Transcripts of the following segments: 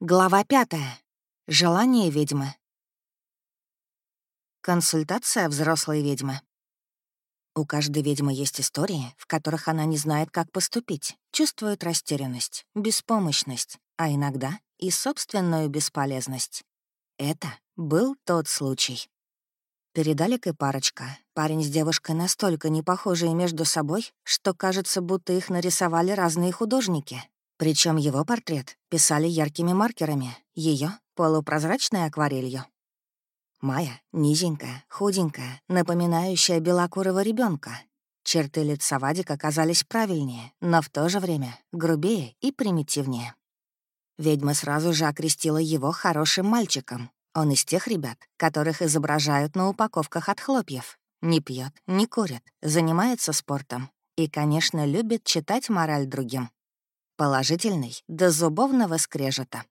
Глава пятая. Желание ведьмы. Консультация взрослой ведьмы. У каждой ведьмы есть истории, в которых она не знает, как поступить, чувствует растерянность, беспомощность, а иногда и собственную бесполезность. Это был тот случай. Перед Аликой парочка. Парень с девушкой настолько не похожие между собой, что кажется, будто их нарисовали разные художники. Причем его портрет писали яркими маркерами, ее полупрозрачной акварелью. Майя низенькая, худенькая, напоминающая белокурого ребенка. Черты лица Вадика казались правильнее, но в то же время грубее и примитивнее. Ведьма сразу же окрестила его хорошим мальчиком. Он из тех ребят, которых изображают на упаковках от хлопьев. Не пьет, не курит, занимается спортом и, конечно, любит читать мораль другим. Положительный до зубовного скрежета.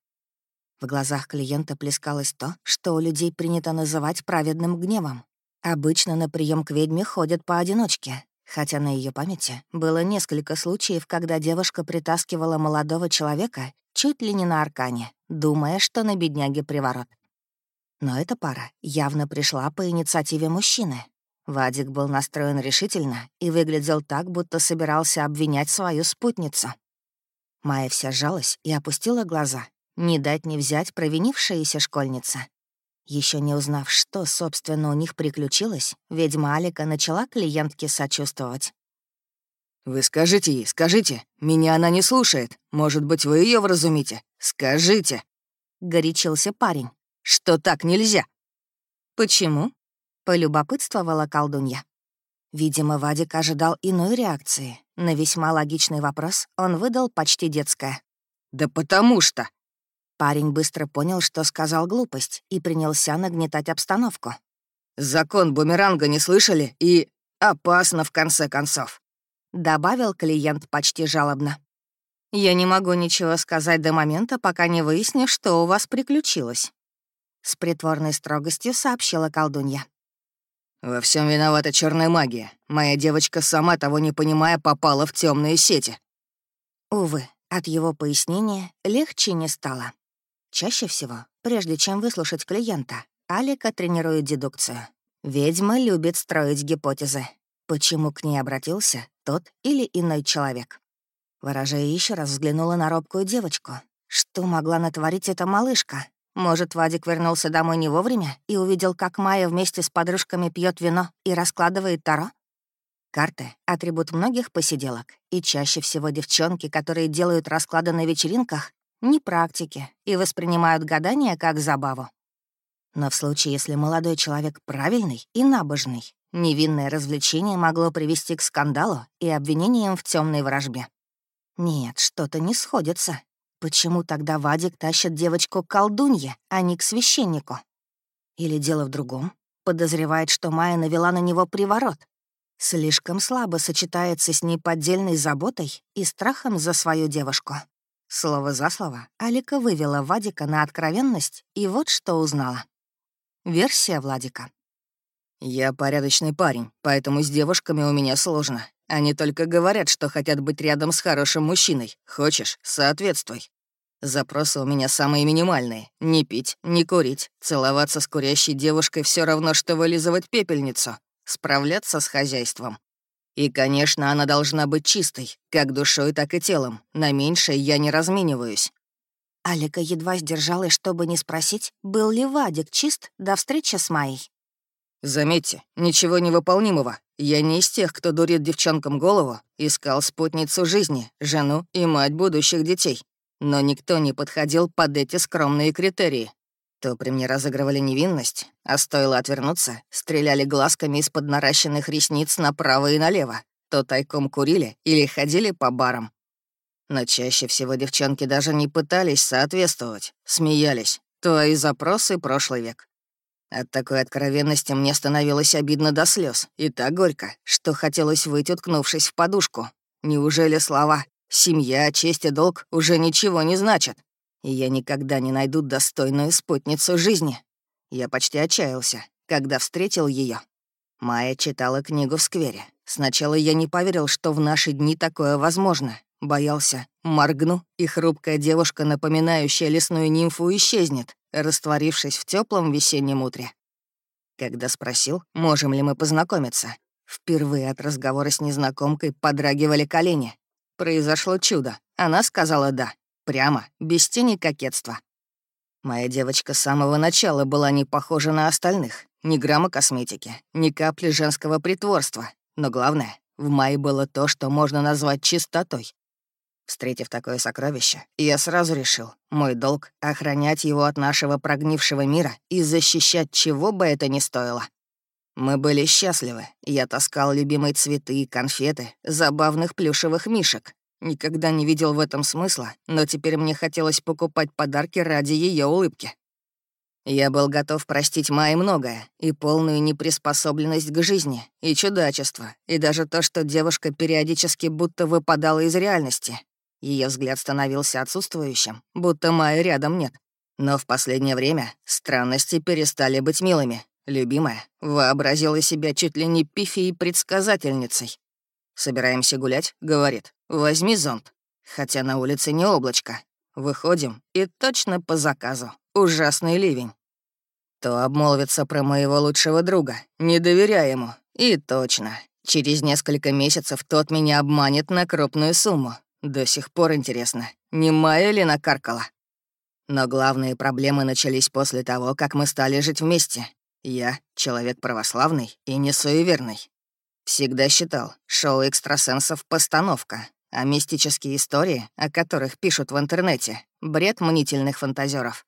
В глазах клиента плескалось то, что у людей принято называть праведным гневом. Обычно на прием к ведьме ходят поодиночке, хотя на ее памяти было несколько случаев, когда девушка притаскивала молодого человека чуть ли не на аркане, думая, что на бедняге приворот. Но эта пара явно пришла по инициативе мужчины. Вадик был настроен решительно и выглядел так, будто собирался обвинять свою спутницу. Майя вся сжалась и опустила глаза. Не дать не взять провинившаяся школьница. Еще не узнав, что, собственно, у них приключилось, ведьма Алика начала клиентке сочувствовать. «Вы скажите ей, скажите. Меня она не слушает. Может быть, вы ее вразумите? Скажите!» — горячился парень. «Что так нельзя?» «Почему?» — полюбопытствовала колдунья. Видимо, Вадик ожидал иной реакции. На весьма логичный вопрос он выдал почти детское. «Да потому что...» Парень быстро понял, что сказал глупость, и принялся нагнетать обстановку. «Закон бумеранга не слышали, и опасно в конце концов», — добавил клиент почти жалобно. «Я не могу ничего сказать до момента, пока не выясню, что у вас приключилось», — с притворной строгостью сообщила колдунья. Во всем виновата черная магия. Моя девочка, сама того не понимая, попала в темные сети. Увы, от его пояснения легче не стало. Чаще всего, прежде чем выслушать клиента, Алика тренирует дедукцию. Ведьма любит строить гипотезы. Почему к ней обратился тот или иной человек? Ворожея еще раз взглянула на робкую девочку. Что могла натворить эта малышка? Может, Вадик вернулся домой не вовремя и увидел, как Майя вместе с подружками пьет вино и раскладывает таро? Карты — атрибут многих посиделок, и чаще всего девчонки, которые делают расклады на вечеринках, не практики и воспринимают гадания как забаву. Но в случае, если молодой человек правильный и набожный, невинное развлечение могло привести к скандалу и обвинениям в темной вражбе. Нет, что-то не сходится. Почему тогда Вадик тащит девочку к колдунье, а не к священнику? Или дело в другом? Подозревает, что Майя навела на него приворот. Слишком слабо сочетается с неподдельной заботой и страхом за свою девушку. Слово за слово Алика вывела Вадика на откровенность, и вот что узнала. Версия Владика. «Я порядочный парень, поэтому с девушками у меня сложно. Они только говорят, что хотят быть рядом с хорошим мужчиной. Хочешь — соответствуй. Запросы у меня самые минимальные. Не пить, не курить. Целоваться с курящей девушкой все равно, что вылизывать пепельницу. Справляться с хозяйством. И, конечно, она должна быть чистой, как душой, так и телом. На меньшее я не размениваюсь. Алика едва сдержалась, чтобы не спросить, был ли Вадик чист до встречи с Майей. Заметьте, ничего невыполнимого. Я не из тех, кто дурит девчонкам голову, искал спутницу жизни, жену и мать будущих детей. Но никто не подходил под эти скромные критерии. То при мне разыгрывали невинность, а стоило отвернуться, стреляли глазками из-под наращенных ресниц направо и налево, то тайком курили или ходили по барам. Но чаще всего девчонки даже не пытались соответствовать, смеялись. Твои запросы — прошлый век. От такой откровенности мне становилось обидно до слез и так горько, что хотелось выйти, уткнувшись в подушку. Неужели слова «семья, честь и долг» уже ничего не значат? И я никогда не найду достойную спутницу жизни. Я почти отчаялся, когда встретил ее. Майя читала книгу в сквере. Сначала я не поверил, что в наши дни такое возможно. Боялся, моргну, и хрупкая девушка, напоминающая лесную нимфу, исчезнет, растворившись в теплом весеннем утре. Когда спросил, можем ли мы познакомиться, впервые от разговора с незнакомкой подрагивали колени. Произошло чудо. Она сказала «да». Прямо, без тени кокетства. Моя девочка с самого начала была не похожа на остальных. Ни грамма косметики, ни капли женского притворства. Но главное, в Майе было то, что можно назвать чистотой. Встретив такое сокровище, я сразу решил, мой долг — охранять его от нашего прогнившего мира и защищать, чего бы это ни стоило. Мы были счастливы. Я таскал любимые цветы, конфеты, забавных плюшевых мишек. Никогда не видел в этом смысла, но теперь мне хотелось покупать подарки ради ее улыбки. Я был готов простить Майе многое, и полную неприспособленность к жизни, и чудачество, и даже то, что девушка периодически будто выпадала из реальности, ее взгляд становился отсутствующим, будто Майи рядом нет. Но в последнее время странности перестали быть милыми. Любимая вообразила себя чуть ли не пифией предсказательницей. «Собираемся гулять?» — говорит. «Возьми зонт». Хотя на улице не облачко. Выходим, и точно по заказу. Ужасный ливень. То обмолвится про моего лучшего друга. Не доверяй ему. И точно. Через несколько месяцев тот меня обманет на крупную сумму. До сих пор интересно, не Майя ли накаркала? Но главные проблемы начались после того, как мы стали жить вместе. Я — человек православный и не суеверный. Всегда считал, шоу экстрасенсов — постановка, а мистические истории, о которых пишут в интернете — бред мнительных фантазеров.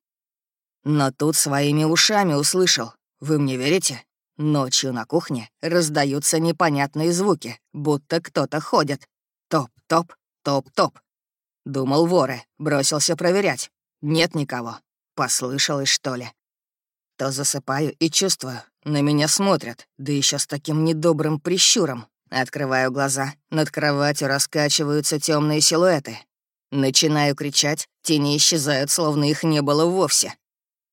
Но тут своими ушами услышал. Вы мне верите? Ночью на кухне раздаются непонятные звуки, будто кто-то ходит. Топ-топ, Топ-топ. Думал воры, бросился проверять. Нет никого. Послышалось, что ли? То засыпаю и чувствую, на меня смотрят, да еще с таким недобрым прищуром. Открываю глаза, над кроватью раскачиваются темные силуэты. Начинаю кричать, тени исчезают, словно их не было вовсе.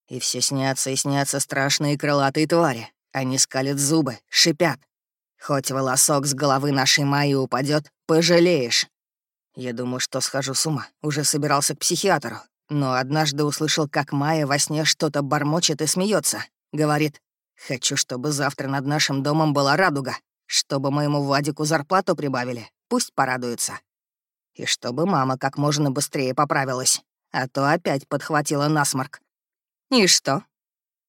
И все снятся и снятся страшные крылатые твари. Они скалят зубы, шипят. Хоть волосок с головы нашей Майи упадет, пожалеешь. Я думаю, что схожу с ума. Уже собирался к психиатру. Но однажды услышал, как Майя во сне что-то бормочет и смеется. Говорит, «Хочу, чтобы завтра над нашим домом была радуга. Чтобы моему Вадику зарплату прибавили. Пусть порадуется. И чтобы мама как можно быстрее поправилась. А то опять подхватила насморк. И что?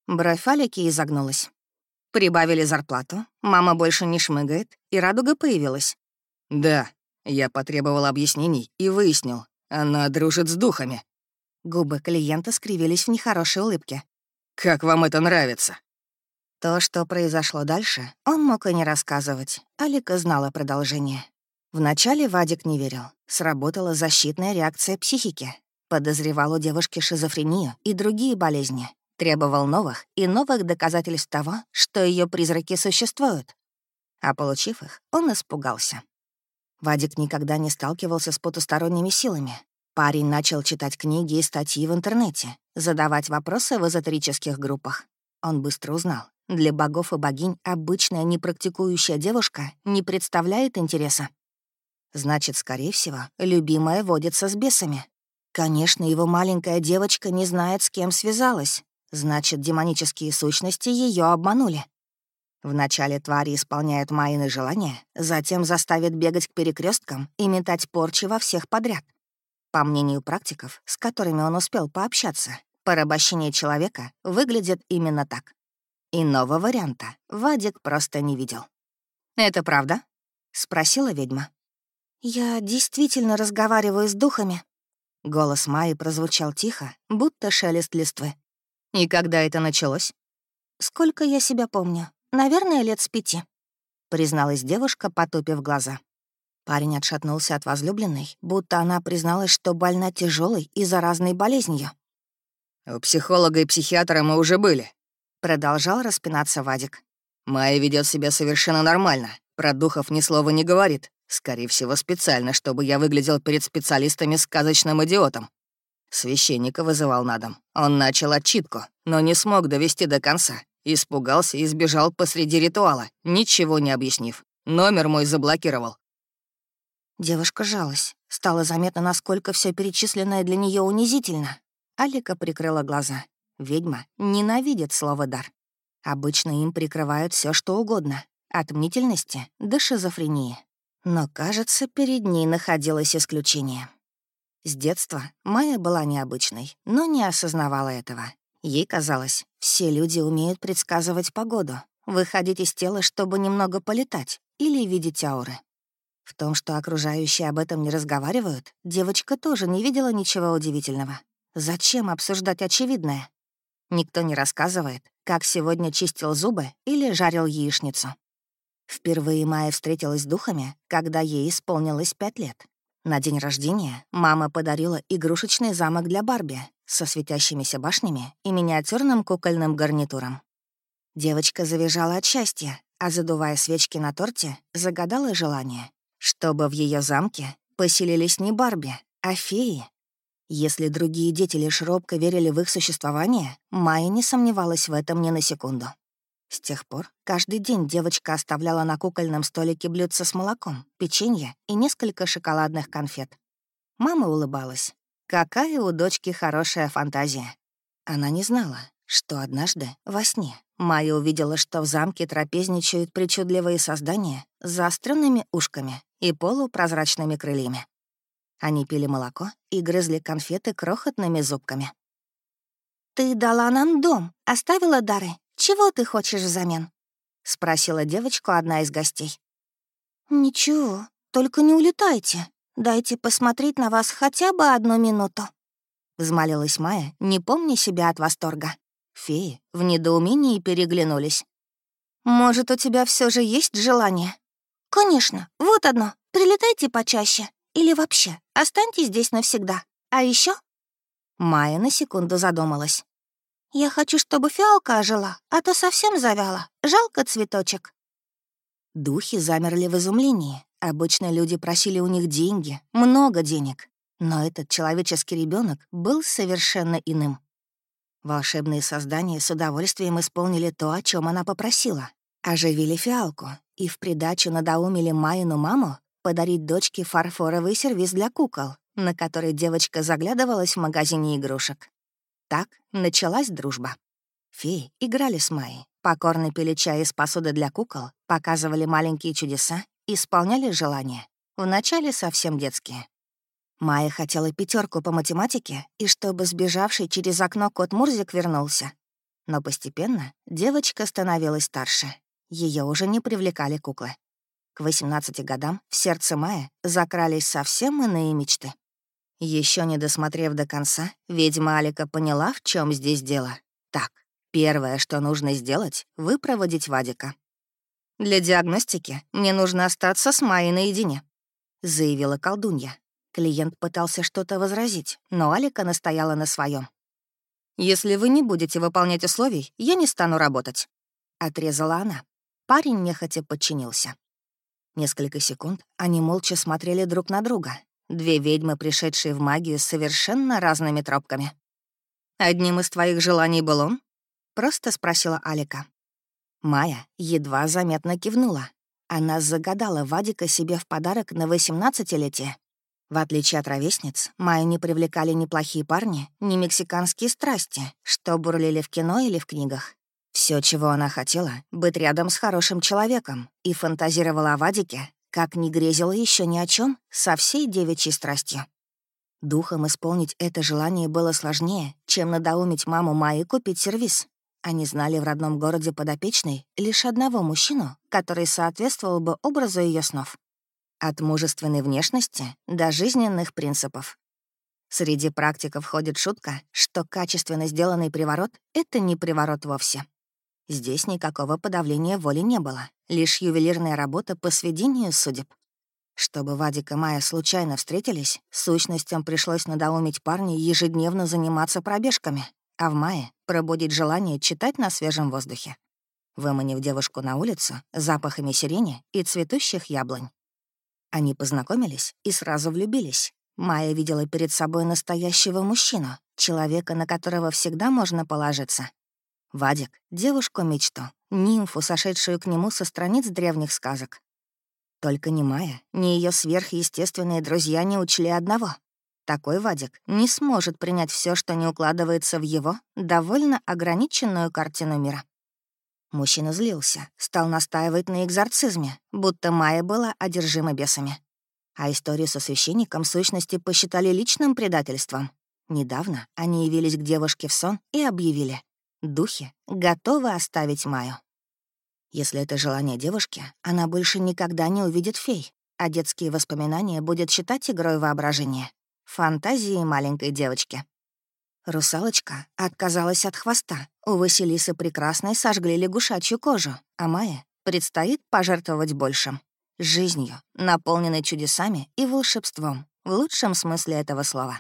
Бровь Алики изогнулась. Прибавили зарплату, мама больше не шмыгает, и радуга появилась. Да, я потребовал объяснений и выяснил, она дружит с духами. Губы клиента скривились в нехорошей улыбке. «Как вам это нравится?» То, что произошло дальше, он мог и не рассказывать. Алика знала продолжение. Вначале Вадик не верил. Сработала защитная реакция психики. Подозревал у девушки шизофрению и другие болезни. Требовал новых и новых доказательств того, что ее призраки существуют. А получив их, он испугался. Вадик никогда не сталкивался с потусторонними силами. Парень начал читать книги и статьи в интернете, задавать вопросы в эзотерических группах. Он быстро узнал. Для богов и богинь обычная непрактикующая девушка не представляет интереса. Значит, скорее всего, любимая водится с бесами. Конечно, его маленькая девочка не знает, с кем связалась. Значит, демонические сущности ее обманули. Вначале твари исполняют Майины желания, затем заставят бегать к перекресткам и метать порчи во всех подряд. По мнению практиков, с которыми он успел пообщаться, порабощение человека выглядит именно так. Иного варианта Вадик просто не видел. «Это правда?» — спросила ведьма. «Я действительно разговариваю с духами». Голос Майи прозвучал тихо, будто шелест листвы. «И когда это началось?» «Сколько я себя помню. Наверное, лет с пяти», — призналась девушка, потупив глаза. Парень отшатнулся от возлюбленной, будто она призналась, что больна тяжелой и заразной болезнью. «У психолога и психиатра мы уже были», — продолжал распинаться Вадик. «Майя ведет себя совершенно нормально. Про духов ни слова не говорит. Скорее всего, специально, чтобы я выглядел перед специалистами сказочным идиотом. Священника вызывал на дом. Он начал отчитку, но не смог довести до конца. Испугался и сбежал посреди ритуала, ничего не объяснив. Номер мой заблокировал. Девушка жалась. Стало заметно, насколько все перечисленное для нее унизительно. Алика прикрыла глаза. Ведьма ненавидит слово «дар». Обычно им прикрывают все, что угодно. От мнительности до шизофрении. Но, кажется, перед ней находилось исключение. С детства Майя была необычной, но не осознавала этого. Ей казалось, все люди умеют предсказывать погоду, выходить из тела, чтобы немного полетать, или видеть ауры. В том, что окружающие об этом не разговаривают, девочка тоже не видела ничего удивительного. Зачем обсуждать очевидное? Никто не рассказывает, как сегодня чистил зубы или жарил яичницу. Впервые Майя встретилась с духами, когда ей исполнилось пять лет. На день рождения мама подарила игрушечный замок для Барби со светящимися башнями и миниатюрным кукольным гарнитуром. Девочка завизжала от счастья, а задувая свечки на торте, загадала желание, чтобы в ее замке поселились не Барби, а феи. Если другие дети лишь робко верили в их существование, Майя не сомневалась в этом ни на секунду. С тех пор каждый день девочка оставляла на кукольном столике блюдца с молоком, печенье и несколько шоколадных конфет. Мама улыбалась. Какая у дочки хорошая фантазия. Она не знала, что однажды во сне Майя увидела, что в замке трапезничают причудливые создания с заостренными ушками и полупрозрачными крыльями. Они пили молоко и грызли конфеты крохотными зубками. «Ты дала нам дом, оставила дары. Чего ты хочешь взамен?» — спросила девочку одна из гостей. «Ничего, только не улетайте. Дайте посмотреть на вас хотя бы одну минуту», — взмолилась Майя, не помня себя от восторга. Феи в недоумении переглянулись. «Может, у тебя все же есть желание?» «Конечно, вот одно. Прилетайте почаще. Или вообще, останьтесь здесь навсегда. А еще Майя на секунду задумалась. «Я хочу, чтобы фиалка ожила, а то совсем завяла. Жалко цветочек». Духи замерли в изумлении. Обычно люди просили у них деньги, много денег. Но этот человеческий ребенок был совершенно иным. Волшебные создания с удовольствием исполнили то, о чем она попросила. Оживили фиалку и в придачу надоумили Майину маму подарить дочке фарфоровый сервиз для кукол, на который девочка заглядывалась в магазине игрушек. Так началась дружба. Феи играли с Майей, покорно пили чай из посуды для кукол, показывали маленькие чудеса, исполняли желания. Вначале совсем детские. Майя хотела пятерку по математике, и чтобы сбежавший через окно кот Мурзик вернулся. Но постепенно девочка становилась старше. Ее уже не привлекали куклы. К 18 годам в сердце Майя закрались совсем иные мечты. Еще не досмотрев до конца, ведьма Алика поняла, в чем здесь дело. Так, первое, что нужно сделать — выпроводить Вадика. «Для диагностики мне нужно остаться с Майей наедине», — заявила колдунья. Клиент пытался что-то возразить, но Алика настояла на своем. «Если вы не будете выполнять условий, я не стану работать», — отрезала она. Парень нехотя подчинился. Несколько секунд они молча смотрели друг на друга. Две ведьмы, пришедшие в магию с совершенно разными тропками. «Одним из твоих желаний был он?» — просто спросила Алика. Майя едва заметно кивнула. Она загадала Вадика себе в подарок на 18-летие. В отличие от ровесниц, Майю не привлекали ни плохие парни, ни мексиканские страсти, что бурлили в кино или в книгах. Все, чего она хотела, быть рядом с хорошим человеком, и фантазировала о Вадике, как не грезила еще ни о чем, со всей девичьей страстью. Духом исполнить это желание было сложнее, чем надоумить маму Майи купить сервис. Они знали в родном городе подопечной лишь одного мужчину, который соответствовал бы образу ее снов. От мужественной внешности до жизненных принципов. Среди практиков ходит шутка, что качественно сделанный приворот — это не приворот вовсе. Здесь никакого подавления воли не было, лишь ювелирная работа по сведению судеб. Чтобы Вадик и Майя случайно встретились, сущностям пришлось надоумить парня ежедневно заниматься пробежками, а в мае пробудить желание читать на свежем воздухе. Выманив девушку на улицу запахами сирени и цветущих яблонь. Они познакомились и сразу влюбились. Майя видела перед собой настоящего мужчину, человека, на которого всегда можно положиться. Вадик — девушку-мечту, нимфу, сошедшую к нему со страниц древних сказок. Только ни Майя, ни ее сверхъестественные друзья не учли одного. Такой Вадик не сможет принять все, что не укладывается в его довольно ограниченную картину мира. Мужчина злился, стал настаивать на экзорцизме, будто Майя была одержима бесами. А историю со священником сущности посчитали личным предательством. Недавно они явились к девушке в сон и объявили. Духи готовы оставить Майю. Если это желание девушки, она больше никогда не увидит фей, а детские воспоминания будет считать игрой воображения, фантазией маленькой девочки. Русалочка отказалась от хвоста. У Василисы прекрасной сожгли лягушачью кожу, а Майе предстоит пожертвовать большим. Жизнью, наполненной чудесами и волшебством, в лучшем смысле этого слова.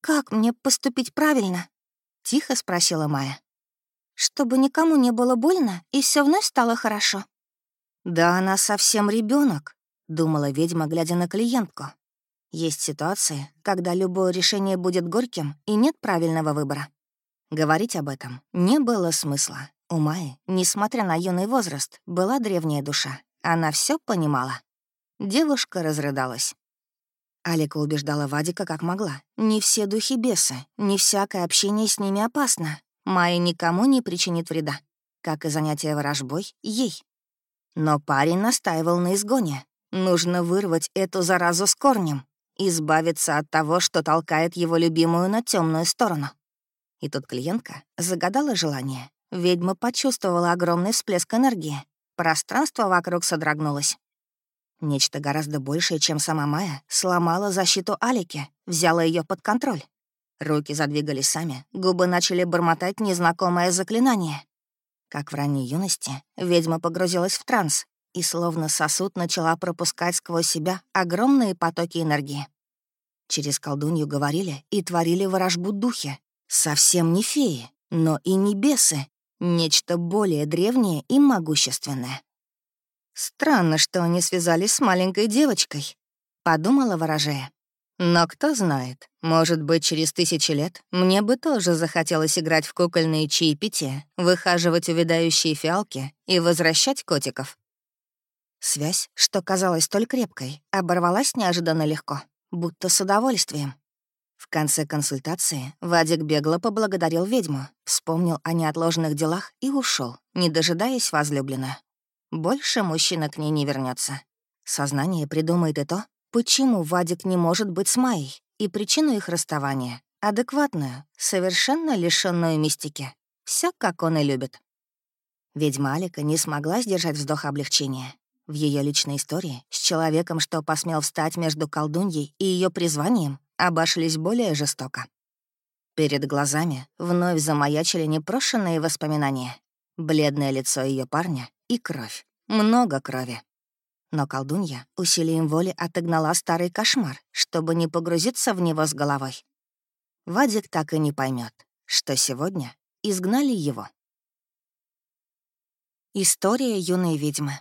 «Как мне поступить правильно?» — тихо спросила Майя чтобы никому не было больно, и все вновь стало хорошо. «Да она совсем ребенок, думала ведьма, глядя на клиентку. Есть ситуации, когда любое решение будет горьким, и нет правильного выбора. Говорить об этом не было смысла. У Майи, несмотря на юный возраст, была древняя душа. Она все понимала. Девушка разрыдалась. Алика убеждала Вадика как могла. Не все духи бесы, не всякое общение с ними опасно. Майя никому не причинит вреда, как и занятие ворожбой ей. Но парень настаивал на изгоне. Нужно вырвать эту заразу с корнем, избавиться от того, что толкает его любимую на темную сторону. И тут клиентка загадала желание. Ведьма почувствовала огромный всплеск энергии. Пространство вокруг содрогнулось. Нечто гораздо большее, чем сама Майя, сломало защиту Алики, взяла ее под контроль. Руки задвигались сами, губы начали бормотать незнакомое заклинание. Как в ранней юности, ведьма погрузилась в транс и словно сосуд начала пропускать сквозь себя огромные потоки энергии. Через колдунью говорили и творили ворожбу духи. Совсем не феи, но и не бесы. Нечто более древнее и могущественное. «Странно, что они связались с маленькой девочкой», — подумала ворожея. Но кто знает, может быть, через тысячи лет мне бы тоже захотелось играть в кукольные чаепития, выхаживать увядающие фиалки и возвращать котиков. Связь, что казалась столь крепкой, оборвалась неожиданно легко, будто с удовольствием. В конце консультации Вадик бегло поблагодарил ведьму, вспомнил о неотложенных делах и ушел, не дожидаясь возлюбленную. Больше мужчина к ней не вернется. Сознание придумает и то, Почему Вадик не может быть с Майей? И причину их расставания — адекватную, совершенно лишенную мистики. Все, как он и любит. Ведьма Алика не смогла сдержать вздох облегчения. В ее личной истории с человеком, что посмел встать между колдуньей и ее призванием, обошлись более жестоко. Перед глазами вновь замаячили непрошенные воспоминания. Бледное лицо ее парня и кровь. Много крови. Но колдунья усилием воли отогнала старый кошмар, чтобы не погрузиться в него с головой. Вадик так и не поймет, что сегодня изгнали его. История юной ведьмы.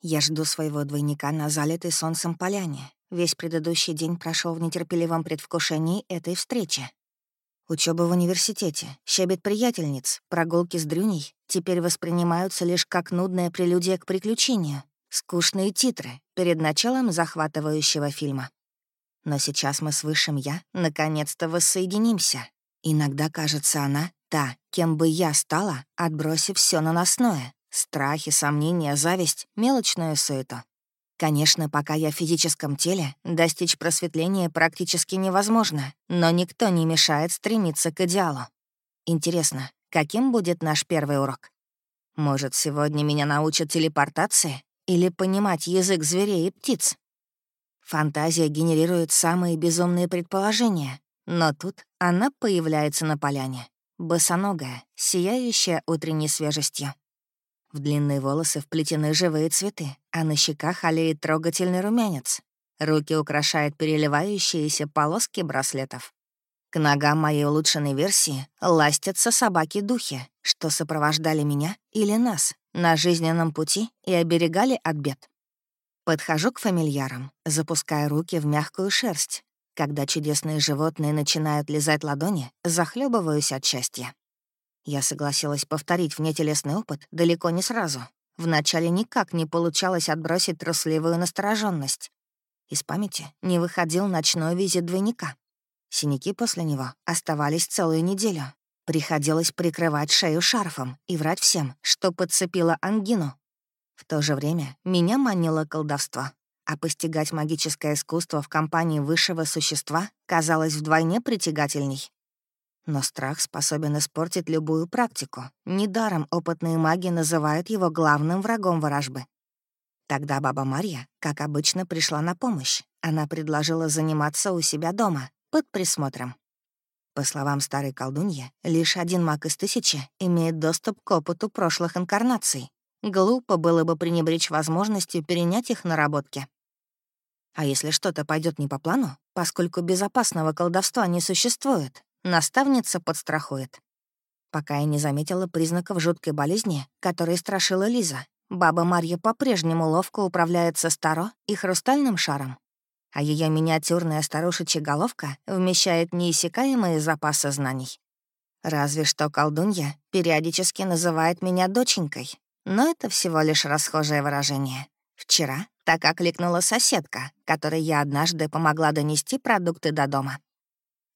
Я жду своего двойника на залитой солнцем поляне. Весь предыдущий день прошел в нетерпеливом предвкушении этой встречи. Учеба в университете, щебет приятельниц, прогулки с Дрюней теперь воспринимаются лишь как нудная прелюдия к приключению, Скучные титры перед началом захватывающего фильма. Но сейчас мы с Высшим Я наконец-то воссоединимся. Иногда кажется она та, кем бы я стала, отбросив все наносное. Страхи, сомнения, зависть, мелочную суету. Конечно, пока я в физическом теле, достичь просветления практически невозможно, но никто не мешает стремиться к идеалу. Интересно, каким будет наш первый урок? Может, сегодня меня научат телепортации? или понимать язык зверей и птиц. Фантазия генерирует самые безумные предположения, но тут она появляется на поляне, босоногая, сияющая утренней свежестью. В длинные волосы вплетены живые цветы, а на щеках олеет трогательный румянец. Руки украшают переливающиеся полоски браслетов. К ногам моей улучшенной версии ластятся собаки-духи, что сопровождали меня или нас на жизненном пути и оберегали от бед. Подхожу к фамильярам, запуская руки в мягкую шерсть. Когда чудесные животные начинают лизать ладони, захлебываюсь от счастья. Я согласилась повторить внетелесный опыт далеко не сразу. Вначале никак не получалось отбросить трусливую настороженность. Из памяти не выходил ночной визит двойника. Синяки после него оставались целую неделю. Приходилось прикрывать шею шарфом и врать всем, что подцепила ангину. В то же время меня манило колдовство, а постигать магическое искусство в компании высшего существа казалось вдвойне притягательней. Но страх способен испортить любую практику. Недаром опытные маги называют его главным врагом ворожбы. Тогда баба Марья, как обычно, пришла на помощь. Она предложила заниматься у себя дома, под присмотром. По словам старой колдуньи, лишь один маг из тысячи имеет доступ к опыту прошлых инкарнаций. Глупо было бы пренебречь возможностью перенять их наработки. А если что-то пойдет не по плану, поскольку безопасного колдовства не существует, наставница подстрахует. Пока я не заметила признаков жуткой болезни, которой страшила Лиза, Баба Марья по-прежнему ловко управляется старо и хрустальным шаром, а ее миниатюрная старушечья головка вмещает неиссякаемые запасы знаний. Разве что колдунья периодически называет меня доченькой, но это всего лишь расхожее выражение. Вчера так окликнула соседка, которой я однажды помогла донести продукты до дома.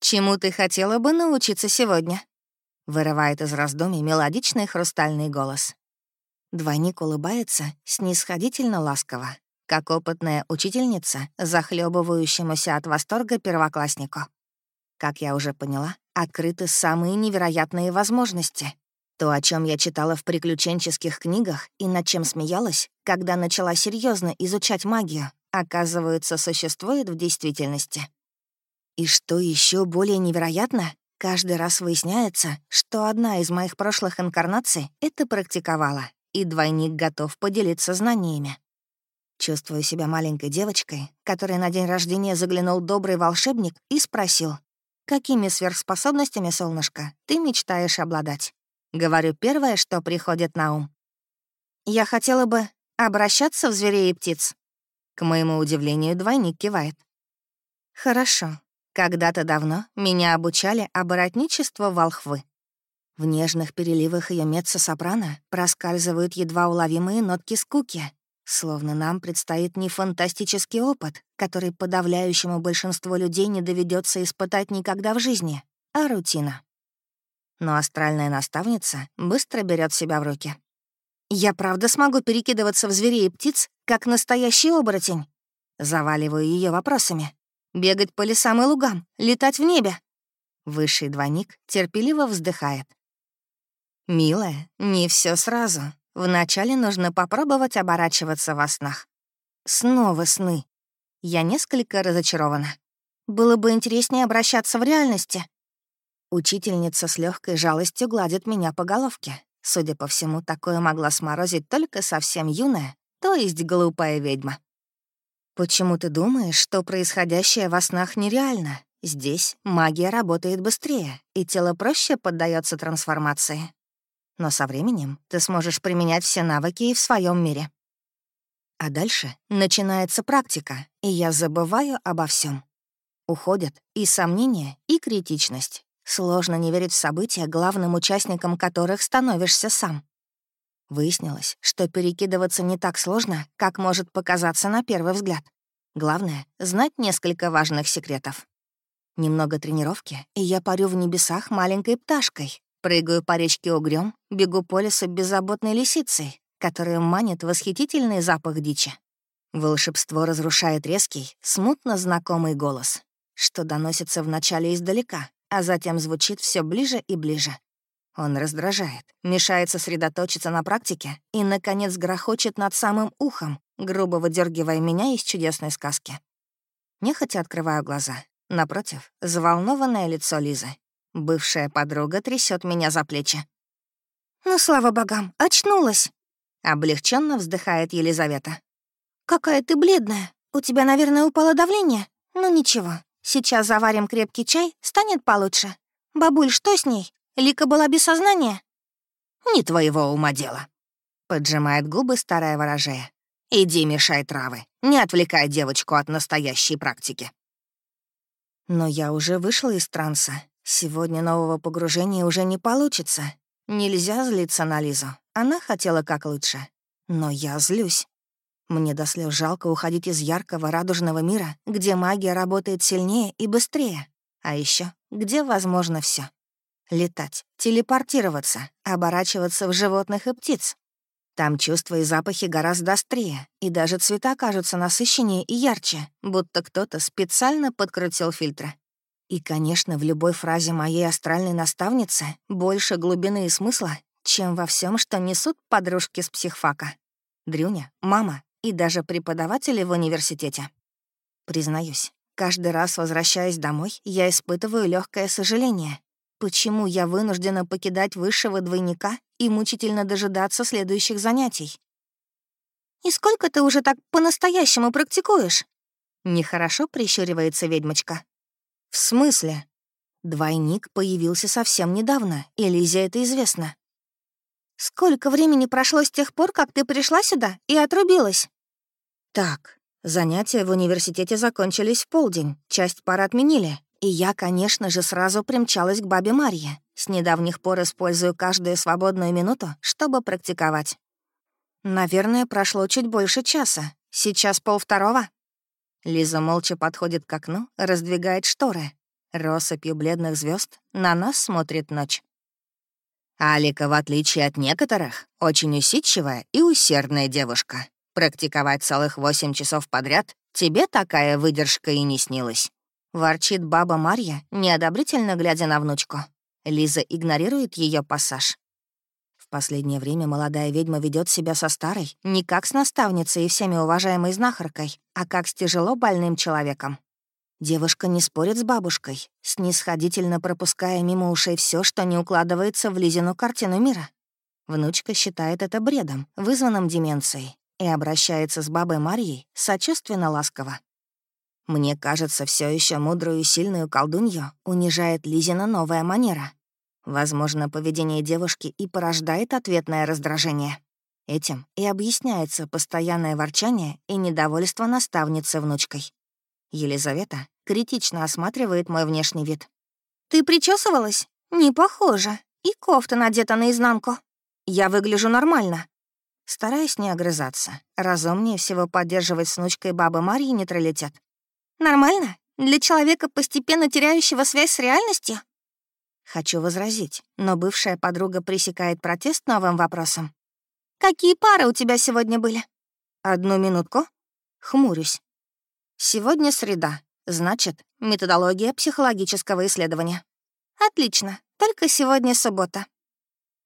«Чему ты хотела бы научиться сегодня?» — вырывает из раздумий мелодичный хрустальный голос. Двойник улыбается снисходительно ласково, как опытная учительница, захлебывающемуся от восторга первокласснику. Как я уже поняла, открыты самые невероятные возможности. То, о чем я читала в приключенческих книгах и над чем смеялась, когда начала серьезно изучать магию, оказывается, существует в действительности. И что еще более невероятно, каждый раз выясняется, что одна из моих прошлых инкарнаций это практиковала, и двойник готов поделиться знаниями. Чувствую себя маленькой девочкой, которой на день рождения заглянул добрый волшебник и спросил, «Какими сверхспособностями, солнышко, ты мечтаешь обладать?» Говорю первое, что приходит на ум. «Я хотела бы обращаться в зверей и птиц». К моему удивлению, двойник кивает. «Хорошо. Когда-то давно меня обучали оборотничеству волхвы. В нежных переливах ее меццо-сопрано проскальзывают едва уловимые нотки скуки, словно нам предстоит не фантастический опыт, который подавляющему большинству людей не доведется испытать никогда в жизни, а рутина. Но астральная наставница быстро берет себя в руки. «Я правда смогу перекидываться в зверей и птиц, как настоящий оборотень?» Заваливаю ее вопросами. «Бегать по лесам и лугам, летать в небе?» Высший двойник терпеливо вздыхает. «Милая, не все сразу. Вначале нужно попробовать оборачиваться во снах. Снова сны. Я несколько разочарована. Было бы интереснее обращаться в реальности. Учительница с легкой жалостью гладит меня по головке. Судя по всему, такое могла сморозить только совсем юная, то есть глупая ведьма. Почему ты думаешь, что происходящее во снах нереально? Здесь магия работает быстрее, и тело проще поддается трансформации но со временем ты сможешь применять все навыки и в своем мире. А дальше начинается практика, и я забываю обо всем. Уходят и сомнения, и критичность. Сложно не верить в события, главным участником которых становишься сам. Выяснилось, что перекидываться не так сложно, как может показаться на первый взгляд. Главное — знать несколько важных секретов. Немного тренировки, и я парю в небесах маленькой пташкой, Прыгаю по речке угрём, бегу по лесу беззаботной лисицей, которая манит восхитительный запах дичи. Волшебство разрушает резкий, смутно знакомый голос, что доносится вначале издалека, а затем звучит все ближе и ближе. Он раздражает, мешает сосредоточиться на практике и, наконец, грохочет над самым ухом, грубо выдергивая меня из чудесной сказки. Нехотя открываю глаза. Напротив, заволнованное лицо Лизы. Бывшая подруга трясет меня за плечи. «Ну, слава богам, очнулась!» Облегченно вздыхает Елизавета. «Какая ты бледная! У тебя, наверное, упало давление? Ну ничего, сейчас заварим крепкий чай, станет получше. Бабуль, что с ней? Лика была без сознания?» «Не твоего ума дело», — поджимает губы старая ворожея. «Иди мешай травы, не отвлекай девочку от настоящей практики». Но я уже вышла из транса Сегодня нового погружения уже не получится. Нельзя злиться на Лизу. Она хотела как лучше. Но я злюсь. Мне до слез жалко уходить из яркого радужного мира, где магия работает сильнее и быстрее. А еще, где возможно все: Летать, телепортироваться, оборачиваться в животных и птиц. Там чувства и запахи гораздо острее, и даже цвета кажутся насыщеннее и ярче, будто кто-то специально подкрутил фильтры. И, конечно, в любой фразе моей астральной наставницы больше глубины и смысла, чем во всем, что несут подружки с психфака. Дрюня, мама и даже преподаватели в университете. Признаюсь, каждый раз, возвращаясь домой, я испытываю легкое сожаление. Почему я вынуждена покидать высшего двойника и мучительно дожидаться следующих занятий? «И сколько ты уже так по-настоящему практикуешь?» Нехорошо прищуривается ведьмочка. «В смысле?» Двойник появился совсем недавно, и это известно. «Сколько времени прошло с тех пор, как ты пришла сюда и отрубилась?» «Так, занятия в университете закончились в полдень, часть пар отменили, и я, конечно же, сразу примчалась к бабе Марье. С недавних пор использую каждую свободную минуту, чтобы практиковать. Наверное, прошло чуть больше часа. Сейчас полвторого. Лиза молча подходит к окну, раздвигает шторы. Россыпью бледных звезд на нас смотрит ночь. Алика, в отличие от некоторых, очень усидчивая и усердная девушка. Практиковать целых восемь часов подряд тебе такая выдержка и не снилась. Ворчит баба Марья, неодобрительно глядя на внучку. Лиза игнорирует ее пассаж. В последнее время молодая ведьма ведет себя со старой не как с наставницей и всеми уважаемой знахаркой, а как с тяжело больным человеком. Девушка не спорит с бабушкой, снисходительно пропуская мимо ушей все, что не укладывается в Лизину картину мира. Внучка считает это бредом, вызванным деменцией, и обращается с бабой Марьей сочувственно ласково. Мне кажется, все еще мудрую и сильную колдунью унижает Лизина новая манера. Возможно, поведение девушки и порождает ответное раздражение. Этим и объясняется постоянное ворчание и недовольство наставницы внучкой. Елизавета критично осматривает мой внешний вид. «Ты причесывалась? Не похоже. И кофта надета наизнанку. Я выгляжу нормально». Стараясь не огрызаться, разумнее всего поддерживать с внучкой бабы Марьи нейтралитет. Нормально? Для человека, постепенно теряющего связь с реальностью? Хочу возразить, но бывшая подруга пресекает протест новым вопросом. «Какие пары у тебя сегодня были?» «Одну минутку». Хмурюсь. «Сегодня среда. Значит, методология психологического исследования». «Отлично. Только сегодня суббота».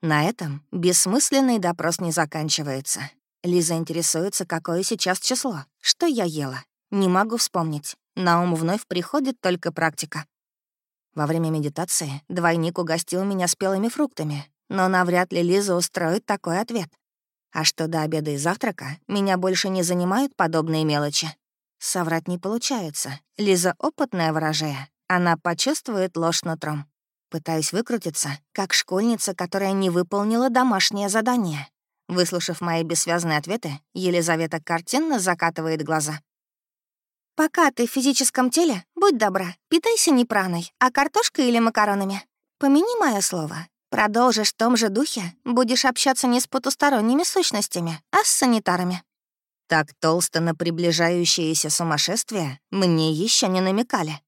На этом бессмысленный допрос не заканчивается. Лиза интересуется, какое сейчас число, что я ела. Не могу вспомнить. На ум вновь приходит только практика. Во время медитации двойник угостил меня спелыми фруктами, но навряд ли Лиза устроит такой ответ. А что до обеда и завтрака, меня больше не занимают подобные мелочи. Соврать не получается. Лиза — опытная ворожея. Она почувствует ложь нутром. Пытаюсь выкрутиться, как школьница, которая не выполнила домашнее задание. Выслушав мои бессвязные ответы, Елизавета картинно закатывает глаза. Пока ты в физическом теле, будь добра, питайся не праной, а картошкой или макаронами. Помяни мое слово. Продолжишь в том же духе, будешь общаться не с потусторонними сущностями, а с санитарами. Так толсто на приближающееся сумасшествие мне еще не намекали.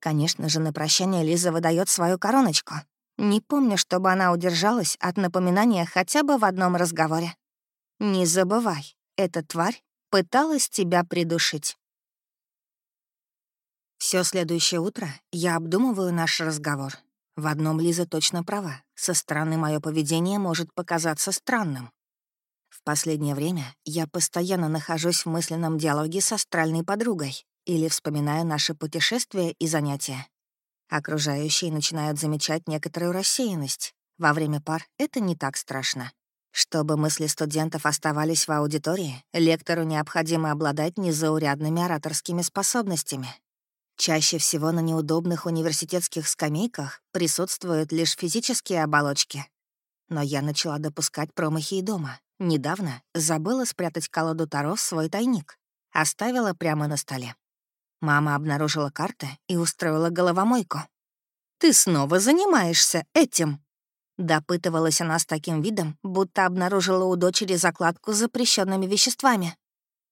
Конечно же, на прощание Лиза выдает свою короночку. Не помню, чтобы она удержалась от напоминания хотя бы в одном разговоре. Не забывай, эта тварь пыталась тебя придушить. Все следующее утро я обдумываю наш разговор. В одном Лиза точно права. Со стороны мое поведение может показаться странным. В последнее время я постоянно нахожусь в мысленном диалоге с астральной подругой или вспоминаю наши путешествия и занятия. Окружающие начинают замечать некоторую рассеянность. Во время пар это не так страшно. Чтобы мысли студентов оставались в аудитории, лектору необходимо обладать незаурядными ораторскими способностями, Чаще всего на неудобных университетских скамейках присутствуют лишь физические оболочки. Но я начала допускать промахи и дома. Недавно забыла спрятать колоду Таро в свой тайник. Оставила прямо на столе. Мама обнаружила карты и устроила головомойку. «Ты снова занимаешься этим?» Допытывалась она с таким видом, будто обнаружила у дочери закладку с запрещенными веществами.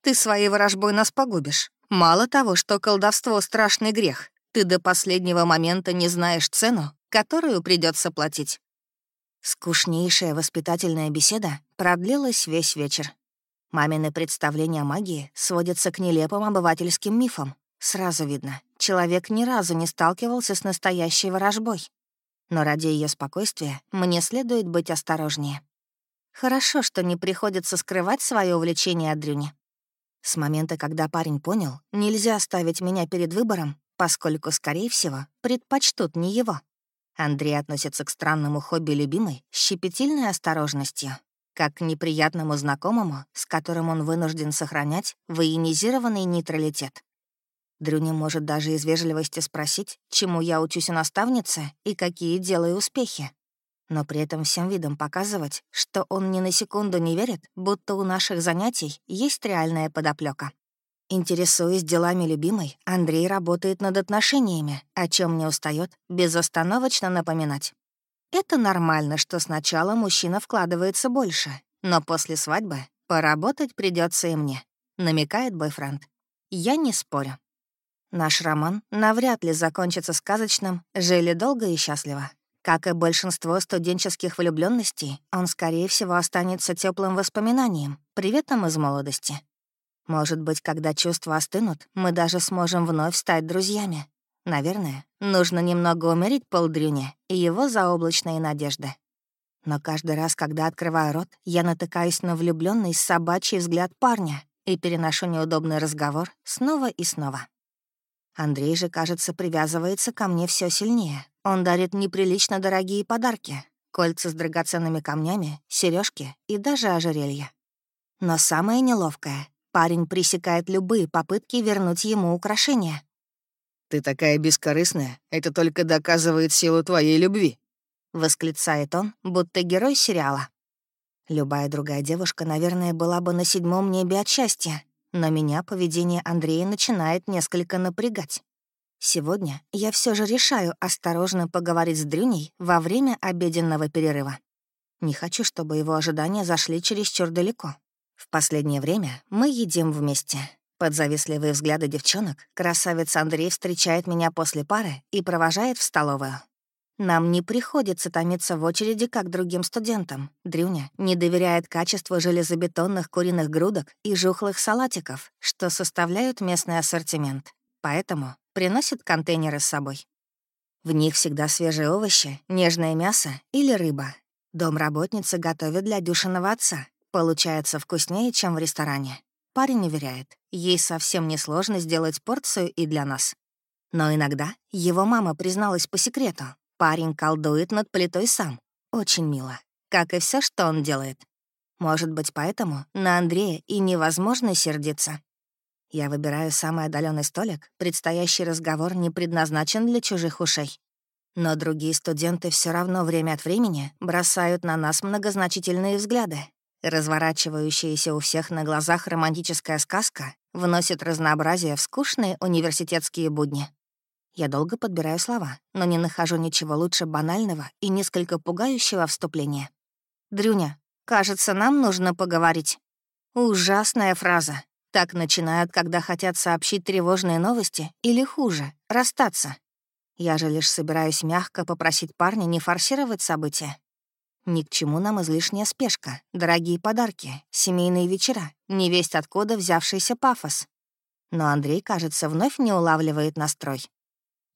«Ты своей ворожбой нас погубишь. Мало того, что колдовство — страшный грех, ты до последнего момента не знаешь цену, которую придется платить». Скучнейшая воспитательная беседа продлилась весь вечер. Мамины представления о магии сводятся к нелепым обывательским мифам. Сразу видно, человек ни разу не сталкивался с настоящей ворожбой. Но ради ее спокойствия мне следует быть осторожнее. Хорошо, что не приходится скрывать свое увлечение от Дрюни. С момента, когда парень понял, нельзя ставить меня перед выбором, поскольку, скорее всего, предпочтут не его. Андрей относится к странному хобби любимой с щепетильной осторожностью, как к неприятному знакомому, с которым он вынужден сохранять военизированный нейтралитет. Дрюня может даже из вежливости спросить, чему я учусь у наставницы и какие делаю успехи. Но при этом всем видом показывать, что он ни на секунду не верит, будто у наших занятий есть реальная подоплека. Интересуясь делами любимой, Андрей работает над отношениями, о чем не устает безостановочно напоминать. Это нормально, что сначала мужчина вкладывается больше, но после свадьбы поработать придется и мне, намекает бойфренд. Я не спорю. Наш роман навряд ли закончится сказочным «жили долго и счастливо». Как и большинство студенческих влюбленностей, он, скорее всего, останется теплым воспоминанием, приветом из молодости. Может быть, когда чувства остынут, мы даже сможем вновь стать друзьями. Наверное, нужно немного умерить полдрюни и его заоблачные надежды. Но каждый раз, когда открываю рот, я натыкаюсь на влюбленный собачий взгляд парня и переношу неудобный разговор снова и снова. Андрей же, кажется, привязывается ко мне все сильнее. Он дарит неприлично дорогие подарки, кольца с драгоценными камнями, сережки и даже ожерелья. Но самое неловкое Парень пресекает любые попытки вернуть ему украшения. «Ты такая бескорыстная, это только доказывает силу твоей любви», — восклицает он, будто герой сериала. Любая другая девушка, наверное, была бы на седьмом небе от счастья, но меня поведение Андрея начинает несколько напрягать. Сегодня я все же решаю осторожно поговорить с Дрюней во время обеденного перерыва. Не хочу, чтобы его ожидания зашли чересчур далеко. В последнее время мы едим вместе. Под завистливые взгляды девчонок красавец Андрей встречает меня после пары и провожает в столовую. Нам не приходится томиться в очереди, как другим студентам. Дрюня не доверяет качеству железобетонных куриных грудок и жухлых салатиков, что составляют местный ассортимент. Поэтому приносит контейнеры с собой. В них всегда свежие овощи, нежное мясо или рыба. Домработница готовит для Дюшиного отца, Получается вкуснее, чем в ресторане. Парень уверяет, ей совсем не сложно сделать порцию и для нас. Но иногда его мама призналась по секрету. Парень колдует над плитой сам. Очень мило. Как и все, что он делает. Может быть, поэтому на Андрея и невозможно сердиться. Я выбираю самый отдаленный столик, предстоящий разговор не предназначен для чужих ушей. Но другие студенты все равно время от времени бросают на нас многозначительные взгляды, Разворачивающаяся у всех на глазах романтическая сказка вносит разнообразие в скучные университетские будни. Я долго подбираю слова, но не нахожу ничего лучше банального и несколько пугающего вступления. «Дрюня, кажется, нам нужно поговорить». Ужасная фраза. Так начинают, когда хотят сообщить тревожные новости или, хуже, расстаться. Я же лишь собираюсь мягко попросить парня не форсировать события. Ни к чему нам излишняя спешка, дорогие подарки, семейные вечера, невесть откуда взявшийся пафос. Но Андрей, кажется, вновь не улавливает настрой.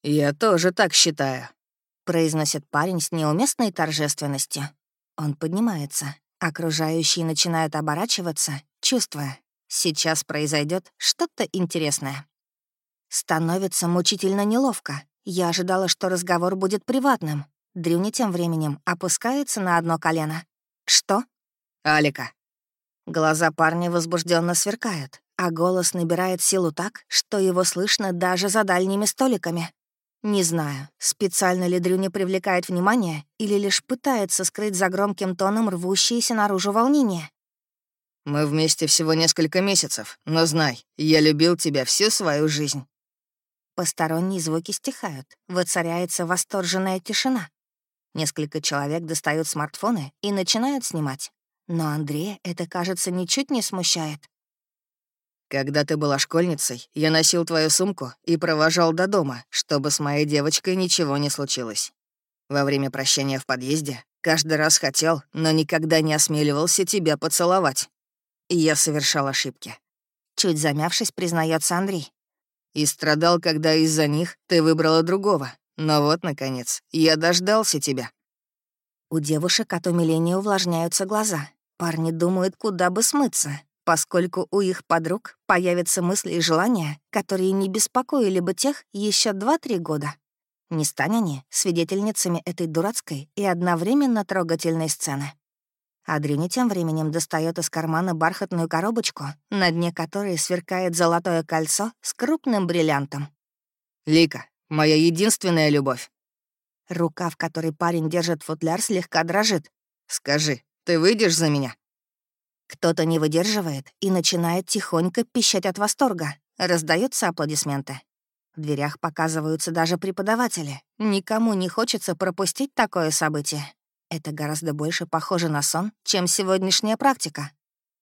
«Я тоже так считаю», — произносит парень с неуместной торжественностью. Он поднимается. Окружающие начинают оборачиваться, чувствуя, сейчас произойдет что-то интересное. Становится мучительно неловко. Я ожидала, что разговор будет приватным, Дрюни тем временем опускается на одно колено. «Что?» «Алика». Глаза парня возбужденно сверкают, а голос набирает силу так, что его слышно даже за дальними столиками. Не знаю, специально ли Дрюня привлекает внимание или лишь пытается скрыть за громким тоном рвущееся наружу волнение. «Мы вместе всего несколько месяцев, но знай, я любил тебя всю свою жизнь». Посторонние звуки стихают, воцаряется восторженная тишина. Несколько человек достают смартфоны и начинают снимать. Но Андрея это, кажется, ничуть не смущает. «Когда ты была школьницей, я носил твою сумку и провожал до дома, чтобы с моей девочкой ничего не случилось. Во время прощания в подъезде каждый раз хотел, но никогда не осмеливался тебя поцеловать. Я совершал ошибки». Чуть замявшись, признается Андрей. «И страдал, когда из-за них ты выбрала другого. Но вот, наконец, я дождался тебя». У девушек от умиления увлажняются глаза. Парни думают, куда бы смыться, поскольку у их подруг появятся мысли и желания, которые не беспокоили бы тех еще 2-3 года. Не стань они свидетельницами этой дурацкой и одновременно трогательной сцены. А Дрюни тем временем достает из кармана бархатную коробочку, на дне которой сверкает золотое кольцо с крупным бриллиантом. «Лика, моя единственная любовь». Рука, в которой парень держит футляр, слегка дрожит. «Скажи, ты выйдешь за меня?» Кто-то не выдерживает и начинает тихонько пищать от восторга. Раздаются аплодисменты. В дверях показываются даже преподаватели. Никому не хочется пропустить такое событие. Это гораздо больше похоже на сон, чем сегодняшняя практика,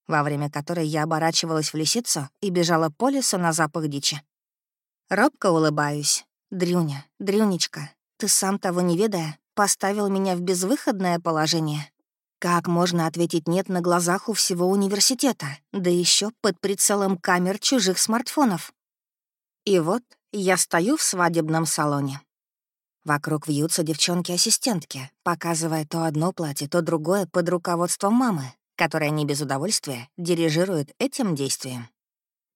во время которой я оборачивалась в лисицу и бежала по лесу на запах дичи. Робко улыбаюсь. «Дрюня, Дрюнечка, ты сам того не ведая, поставил меня в безвыходное положение. Как можно ответить «нет» на глазах у всего университета, да еще под прицелом камер чужих смартфонов? И вот я стою в свадебном салоне. Вокруг вьются девчонки-ассистентки, показывая то одно платье, то другое под руководством мамы, которая не без удовольствия дирижирует этим действием.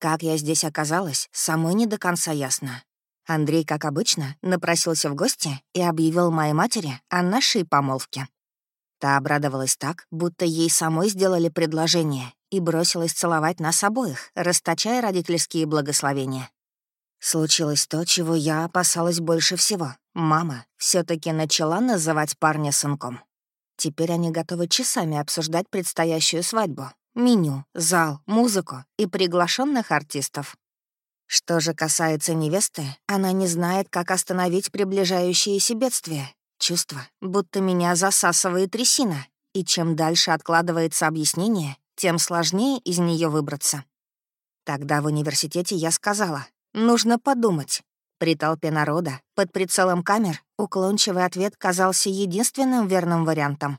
Как я здесь оказалась, самой не до конца ясно. Андрей, как обычно, напросился в гости и объявил моей матери о нашей помолвке. Та обрадовалась так, будто ей самой сделали предложение, и бросилась целовать нас обоих, расточая родительские благословения. Случилось то, чего я опасалась больше всего. Мама все таки начала называть парня сынком. Теперь они готовы часами обсуждать предстоящую свадьбу, меню, зал, музыку и приглашенных артистов. Что же касается невесты, она не знает, как остановить приближающиеся бедствия, Чувство, будто меня засасывает трясина, и чем дальше откладывается объяснение, тем сложнее из нее выбраться. Тогда в университете я сказала, нужно подумать. При толпе народа, под прицелом камер, уклончивый ответ казался единственным верным вариантом.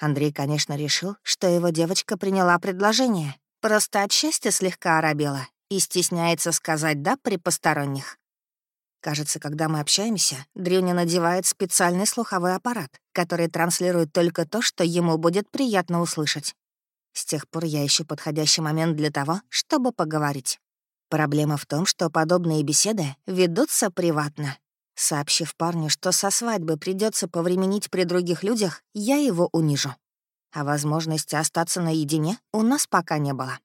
Андрей, конечно, решил, что его девочка приняла предложение, просто от счастья слегка оробела и стесняется сказать «да» при посторонних. Кажется, когда мы общаемся, Дрюня надевает специальный слуховой аппарат, который транслирует только то, что ему будет приятно услышать. С тех пор я ищу подходящий момент для того, чтобы поговорить. Проблема в том, что подобные беседы ведутся приватно. Сообщив парню, что со свадьбы придется повременить при других людях, я его унижу. А возможности остаться наедине у нас пока не было.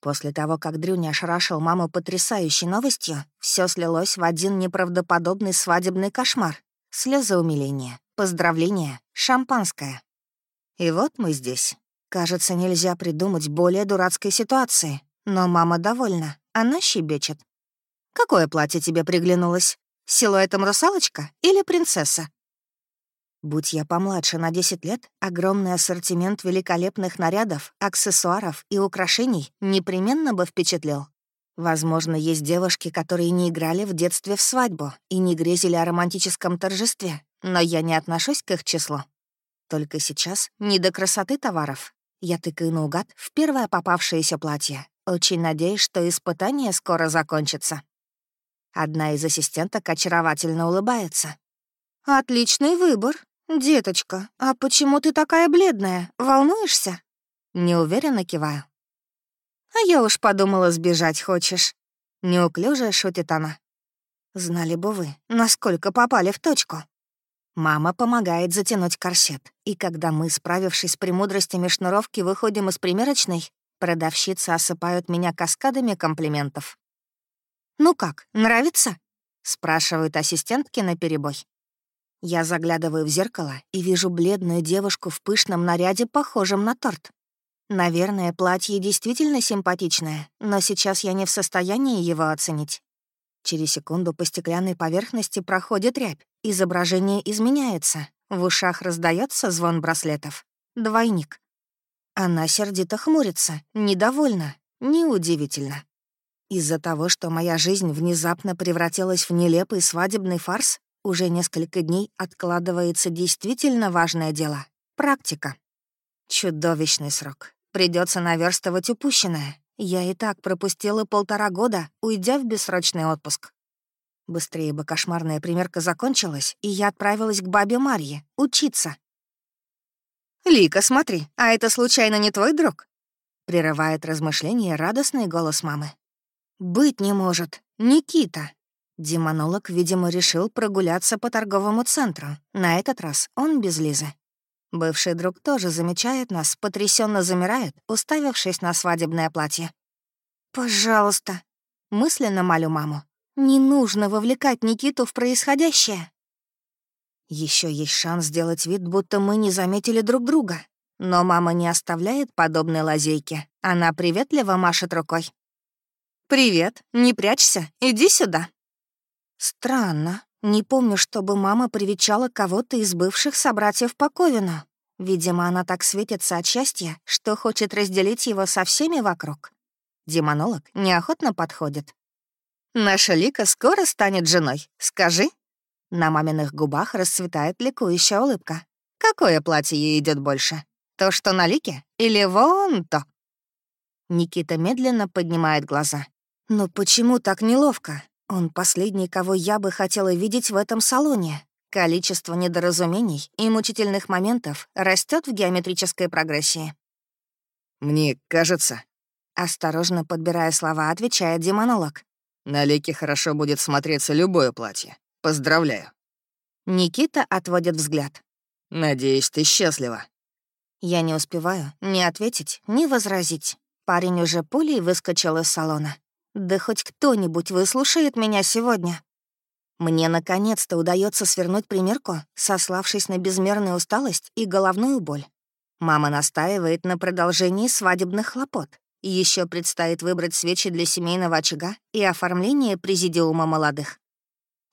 После того, как Дрюня ошарашил маму потрясающей новостью, все слилось в один неправдоподобный свадебный кошмар. Слезы умиления, поздравления, шампанское. И вот мы здесь. Кажется, нельзя придумать более дурацкой ситуации. Но мама довольна, она щебечет. «Какое платье тебе приглянулось? Силуэтом русалочка или принцесса?» Будь я помладше на 10 лет, огромный ассортимент великолепных нарядов, аксессуаров и украшений непременно бы впечатлил. Возможно, есть девушки, которые не играли в детстве в свадьбу и не грезили о романтическом торжестве, но я не отношусь к их числу. Только сейчас не до красоты товаров. Я тыкаю наугад в первое попавшееся платье. Очень надеюсь, что испытание скоро закончится. Одна из ассистенток очаровательно улыбается. «Отличный выбор. «Деточка, а почему ты такая бледная? Волнуешься?» Неуверенно киваю. «А я уж подумала, сбежать хочешь». Неуклюже шутит она. «Знали бы вы, насколько попали в точку». Мама помогает затянуть корсет, и когда мы, справившись с премудростями шнуровки, выходим из примерочной, продавщицы осыпают меня каскадами комплиментов. «Ну как, нравится?» — спрашивают ассистентки наперебой. Я заглядываю в зеркало и вижу бледную девушку в пышном наряде, похожем на торт. Наверное, платье действительно симпатичное, но сейчас я не в состоянии его оценить. Через секунду по стеклянной поверхности проходит рябь, изображение изменяется, В ушах раздается звон браслетов. Двойник. Она сердито хмурится, недовольна, неудивительно. Из-за того, что моя жизнь внезапно превратилась в нелепый свадебный фарс, уже несколько дней откладывается действительно важное дело — практика. Чудовищный срок. Придется наверстывать упущенное. Я и так пропустила полтора года, уйдя в бессрочный отпуск. Быстрее бы кошмарная примерка закончилась, и я отправилась к бабе Марье учиться. «Лика, смотри, а это случайно не твой друг?» Прерывает размышление радостный голос мамы. «Быть не может. Никита». Демонолог, видимо, решил прогуляться по торговому центру. На этот раз он без Лизы. Бывший друг тоже замечает нас, потрясенно замирает, уставившись на свадебное платье. «Пожалуйста», — мысленно молю маму, «не нужно вовлекать Никиту в происходящее». Еще есть шанс сделать вид, будто мы не заметили друг друга. Но мама не оставляет подобной лазейки. Она приветливо машет рукой. «Привет, не прячься, иди сюда». Странно. Не помню, чтобы мама привечала кого-то из бывших собратьев по Ковину. Видимо, она так светится от счастья, что хочет разделить его со всеми вокруг. Демонолог неохотно подходит. «Наша Лика скоро станет женой, скажи». На маминых губах расцветает ликующая улыбка. Какое платье ей идет больше? То, что на Лике? Или вон то? Никита медленно поднимает глаза. «Но почему так неловко? Он последний, кого я бы хотела видеть в этом салоне. Количество недоразумений и мучительных моментов растет в геометрической прогрессии». «Мне кажется...» Осторожно подбирая слова, отвечает демонолог. «На Лике хорошо будет смотреться любое платье. Поздравляю». Никита отводит взгляд. «Надеюсь, ты счастлива». Я не успеваю ни ответить, ни возразить. Парень уже пулей выскочил из салона. Да хоть кто-нибудь выслушает меня сегодня. Мне наконец-то удается свернуть примерку, сославшись на безмерную усталость и головную боль. Мама настаивает на продолжении свадебных хлопот. Еще предстоит выбрать свечи для семейного очага и оформление президиума молодых.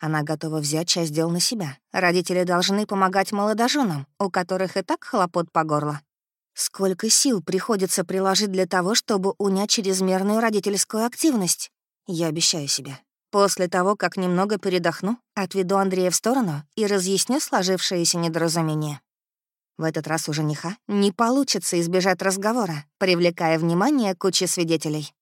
Она готова взять часть дел на себя. Родители должны помогать молодоженам, у которых и так хлопот по горло. Сколько сил приходится приложить для того, чтобы унять чрезмерную родительскую активность? Я обещаю себе. После того, как немного передохну, отведу Андрея в сторону и разъясню сложившееся недоразумение. В этот раз у жениха не получится избежать разговора, привлекая внимание кучи свидетелей.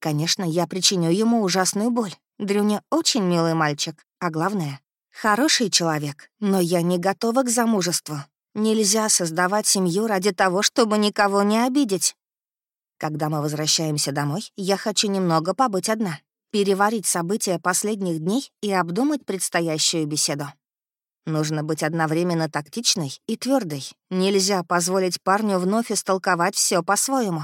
Конечно, я причиню ему ужасную боль. Дрюня очень милый мальчик, а главное — хороший человек, но я не готова к замужеству. Нельзя создавать семью ради того, чтобы никого не обидеть. Когда мы возвращаемся домой, я хочу немного побыть одна, переварить события последних дней и обдумать предстоящую беседу. Нужно быть одновременно тактичной и твердой. Нельзя позволить парню вновь истолковать все по-своему.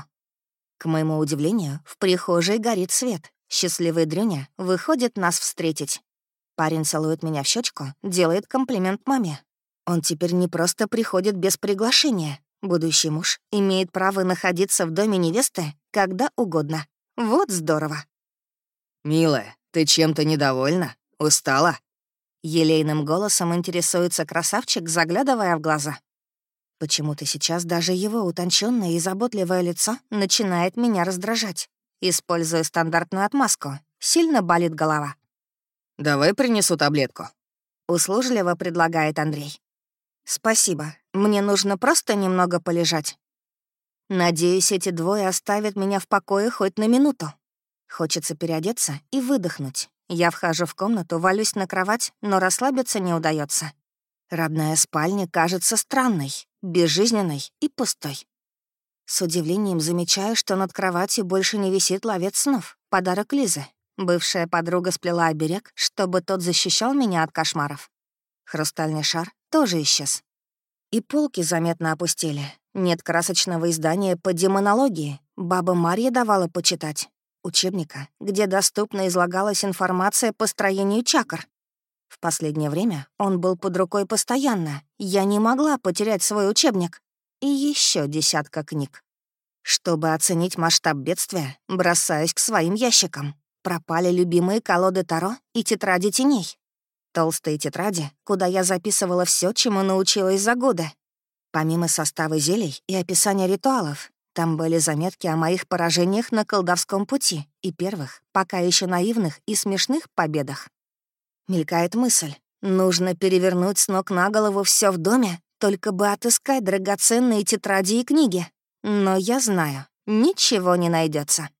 К моему удивлению, в прихожей горит свет. Счастливый Дрюня выходит нас встретить. Парень целует меня в щечку, делает комплимент маме. Он теперь не просто приходит без приглашения. Будущий муж имеет право находиться в доме невесты когда угодно. Вот здорово. «Милая, ты чем-то недовольна? Устала?» Елейным голосом интересуется красавчик, заглядывая в глаза. Почему-то сейчас даже его утонченное и заботливое лицо начинает меня раздражать. Используя стандартную отмазку. Сильно болит голова. «Давай принесу таблетку», — услужливо предлагает Андрей. «Спасибо. Мне нужно просто немного полежать. Надеюсь, эти двое оставят меня в покое хоть на минуту. Хочется переодеться и выдохнуть. Я вхожу в комнату, валюсь на кровать, но расслабиться не удается. Родная спальня кажется странной, безжизненной и пустой. С удивлением замечаю, что над кроватью больше не висит ловец снов, подарок Лизы. Бывшая подруга сплела оберег, чтобы тот защищал меня от кошмаров. Хрустальный шар тоже исчез. И полки заметно опустили. Нет красочного издания по демонологии. Баба Марья давала почитать. Учебника, где доступно излагалась информация по строению чакр. В последнее время он был под рукой постоянно. Я не могла потерять свой учебник. И еще десятка книг. Чтобы оценить масштаб бедствия, бросаюсь к своим ящикам. Пропали любимые колоды Таро и тетради теней. Толстые тетради, куда я записывала все, чему научилась за годы. Помимо состава зелий и описания ритуалов, там были заметки о моих поражениях на колдовском пути и первых, пока еще наивных и смешных победах. Мелькает мысль. Нужно перевернуть с ног на голову все в доме, только бы отыскать драгоценные тетради и книги. Но я знаю, ничего не найдется.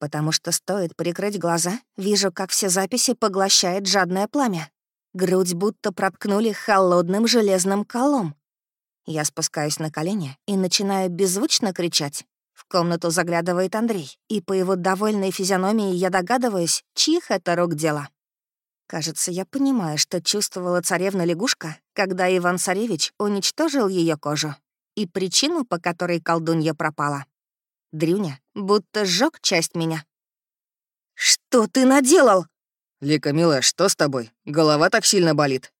Потому что стоит прикрыть глаза, вижу, как все записи поглощает жадное пламя. Грудь будто проткнули холодным железным колом. Я спускаюсь на колени и начинаю беззвучно кричать. В комнату заглядывает Андрей, и по его довольной физиономии я догадываюсь, чьих это рук дело. Кажется, я понимаю, что чувствовала царевна-лягушка, когда Иван-царевич уничтожил ее кожу, и причину, по которой колдунья пропала. Дрюня будто сжег часть меня. «Что ты наделал?» «Лика, милая, что с тобой? Голова так сильно болит?»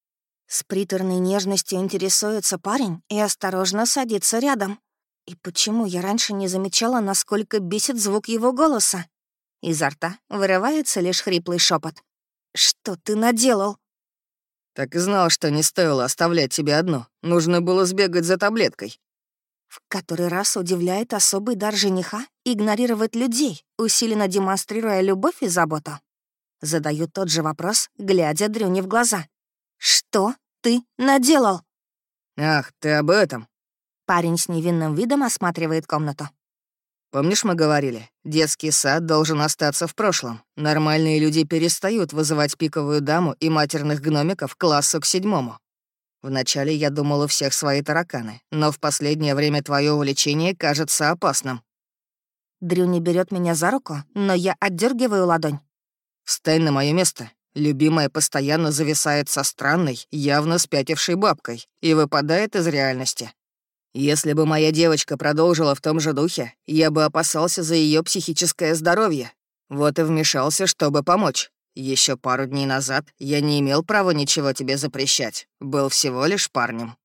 С приторной нежностью интересуется парень и осторожно садится рядом. И почему я раньше не замечала, насколько бесит звук его голоса? Изо рта вырывается лишь хриплый шепот. «Что ты наделал?» «Так и знал, что не стоило оставлять тебя одну. Нужно было сбегать за таблеткой». В который раз удивляет особый дар жениха игнорировать людей, усиленно демонстрируя любовь и заботу. Задаю тот же вопрос, глядя Дрюне в глаза. «Что ты наделал?» «Ах, ты об этом?» Парень с невинным видом осматривает комнату. Помнишь, мы говорили, детский сад должен остаться в прошлом. Нормальные люди перестают вызывать пиковую даму и матерных гномиков классу к седьмому. Вначале я думал, у всех свои тараканы, но в последнее время твое увлечение кажется опасным. Дрюни берет меня за руку, но я отдергиваю ладонь. Встань на мое место. Любимая постоянно зависает со странной, явно спятившей бабкой и выпадает из реальности. Если бы моя девочка продолжила в том же духе, я бы опасался за ее психическое здоровье. Вот и вмешался, чтобы помочь. Еще пару дней назад я не имел права ничего тебе запрещать, был всего лишь парнем.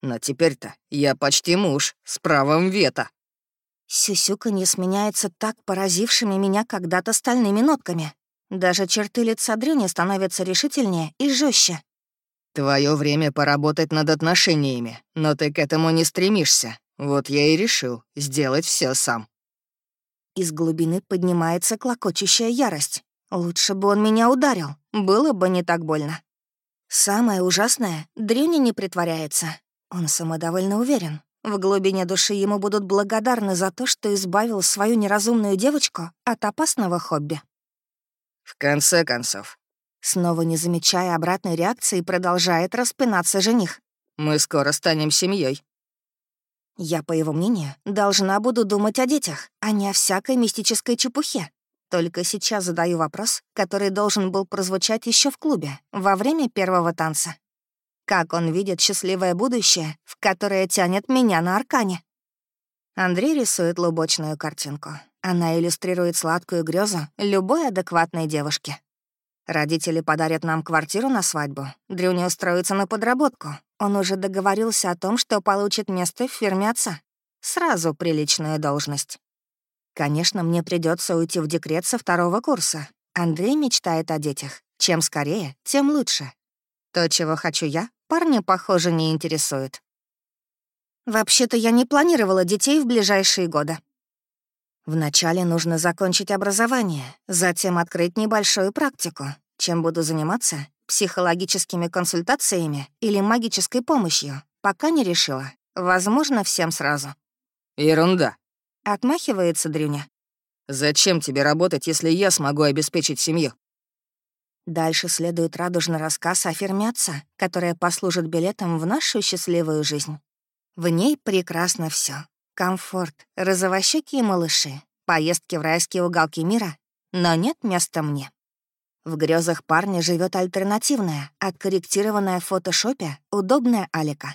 Но теперь-то я почти муж, с правом вето. Сюсюка не сменяется так поразившими меня когда-то стальными нотками. Даже черты лица Дрюни становятся решительнее и жестче. Твое время поработать над отношениями, но ты к этому не стремишься. Вот я и решил сделать все сам. Из глубины поднимается клокочущая ярость. Лучше бы он меня ударил, было бы не так больно. Самое ужасное, Дрюни не притворяется. Он самодовольно уверен. В глубине души ему будут благодарны за то, что избавил свою неразумную девочку от опасного хобби. В конце концов, Снова не замечая обратной реакции, продолжает распинаться жених. «Мы скоро станем семьей. Я, по его мнению, должна буду думать о детях, а не о всякой мистической чепухе. Только сейчас задаю вопрос, который должен был прозвучать еще в клубе, во время первого танца. Как он видит счастливое будущее, в которое тянет меня на аркане? Андрей рисует лубочную картинку. Она иллюстрирует сладкую грезу любой адекватной девушки. Родители подарят нам квартиру на свадьбу. Дрюня устроится на подработку. Он уже договорился о том, что получит место в фирме отца. Сразу приличную должность. Конечно, мне придется уйти в декрет со второго курса. Андрей мечтает о детях. Чем скорее, тем лучше. То, чего хочу я, парня, похоже, не интересует. Вообще-то я не планировала детей в ближайшие годы. Вначале нужно закончить образование, затем открыть небольшую практику. Чем буду заниматься? Психологическими консультациями или магической помощью? Пока не решила. Возможно, всем сразу. Ерунда. Отмахивается Дрюня. Зачем тебе работать, если я смогу обеспечить семью? Дальше следует радужный рассказ о фирме отца, которая послужит билетом в нашу счастливую жизнь. В ней прекрасно все: Комфорт, розовощекие малыши, поездки в райские уголки мира, но нет места мне. В грезах парня живет альтернативная, откорректированная в фотошопе, удобная Алика.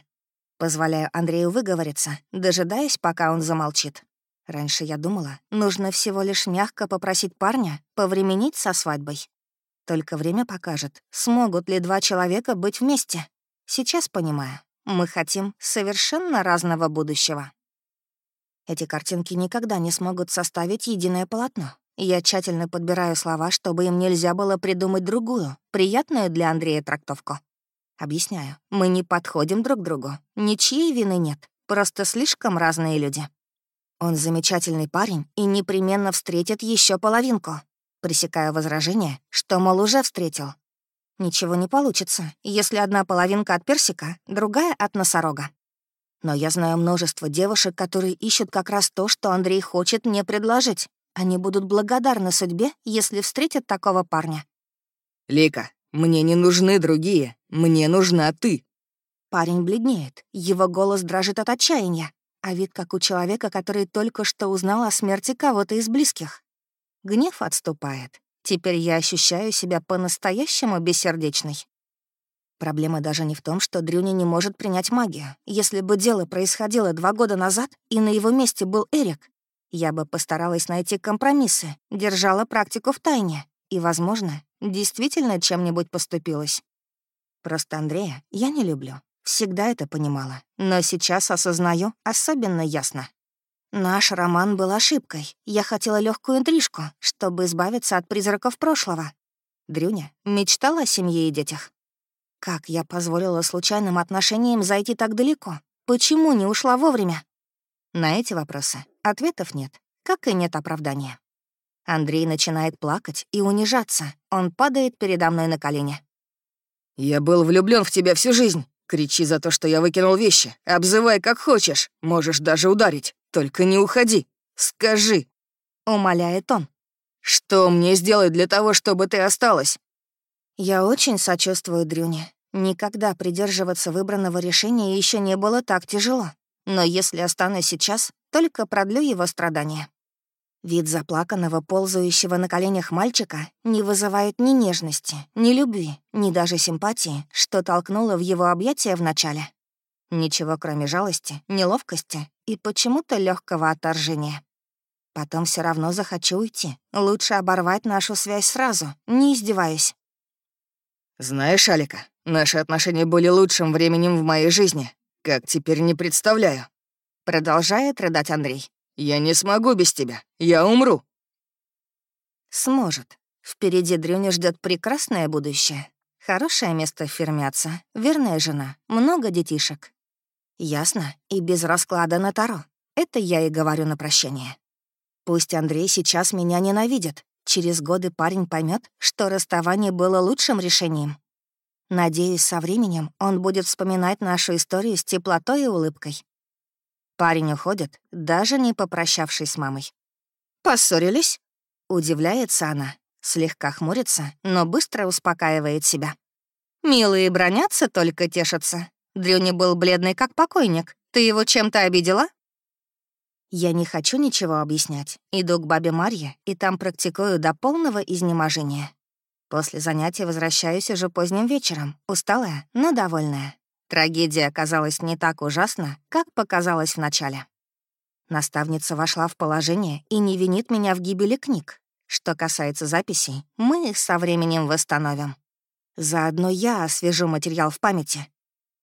Позволяю Андрею выговориться, дожидаясь, пока он замолчит. Раньше я думала, нужно всего лишь мягко попросить парня повременить со свадьбой. Только время покажет, смогут ли два человека быть вместе. Сейчас понимаю, мы хотим совершенно разного будущего. Эти картинки никогда не смогут составить единое полотно. Я тщательно подбираю слова, чтобы им нельзя было придумать другую, приятную для Андрея трактовку. Объясняю, мы не подходим друг другу. Ничьей вины нет, просто слишком разные люди. Он замечательный парень и непременно встретит еще половинку. Пресекаю возражение, что, мол, уже встретил. Ничего не получится, если одна половинка от персика, другая от носорога. Но я знаю множество девушек, которые ищут как раз то, что Андрей хочет мне предложить. Они будут благодарны судьбе, если встретят такого парня. «Лика, мне не нужны другие, мне нужна ты». Парень бледнеет, его голос дрожит от отчаяния, а вид как у человека, который только что узнал о смерти кого-то из близких. Гнев отступает. Теперь я ощущаю себя по-настоящему бессердечной. Проблема даже не в том, что Дрюня не может принять магию. Если бы дело происходило два года назад, и на его месте был Эрик, я бы постаралась найти компромиссы, держала практику в тайне и, возможно, действительно чем-нибудь поступилась. Просто Андрея я не люблю. Всегда это понимала, но сейчас осознаю особенно ясно. Наш роман был ошибкой. Я хотела легкую интрижку, чтобы избавиться от призраков прошлого. Дрюня мечтала о семье и детях. Как я позволила случайным отношениям зайти так далеко? Почему не ушла вовремя? На эти вопросы ответов нет, как и нет оправдания. Андрей начинает плакать и унижаться. Он падает передо мной на колени. «Я был влюблен в тебя всю жизнь. Кричи за то, что я выкинул вещи. Обзывай как хочешь. Можешь даже ударить. Только не уходи. Скажи. Умоляет он. Что мне сделать для того, чтобы ты осталась? Я очень сочувствую Дрюне. Никогда придерживаться выбранного решения еще не было так тяжело. Но если останусь сейчас, только продлю его страдания. Вид заплаканного, ползающего на коленях мальчика не вызывает ни нежности, ни любви, ни даже симпатии, что толкнуло в его объятия вначале. Ничего, кроме жалости, неловкости и почему-то легкого отторжения. Потом все равно захочу уйти. Лучше оборвать нашу связь сразу, не издеваясь. «Знаешь, Алика, наши отношения были лучшим временем в моей жизни. Как теперь не представляю». Продолжает рыдать Андрей. «Я не смогу без тебя. Я умру». Сможет. Впереди Дрюня ждет прекрасное будущее. Хорошее место в отца, верная жена, много детишек. Ясно, и без расклада на Таро. Это я и говорю на прощание. Пусть Андрей сейчас меня ненавидит. Через годы парень поймет, что расставание было лучшим решением. Надеюсь, со временем он будет вспоминать нашу историю с теплотой и улыбкой. Парень уходит, даже не попрощавшись с мамой. «Поссорились?» — удивляется она, слегка хмурится, но быстро успокаивает себя. «Милые бронятся, только тешатся. Дрюня был бледный, как покойник. Ты его чем-то обидела?» Я не хочу ничего объяснять. Иду к бабе Марье и там практикую до полного изнеможения. После занятия возвращаюсь уже поздним вечером, усталая, но довольная. Трагедия оказалась не так ужасна, как показалось вначале. Наставница вошла в положение и не винит меня в гибели книг. Что касается записей, мы их со временем восстановим. Заодно я освежу материал в памяти,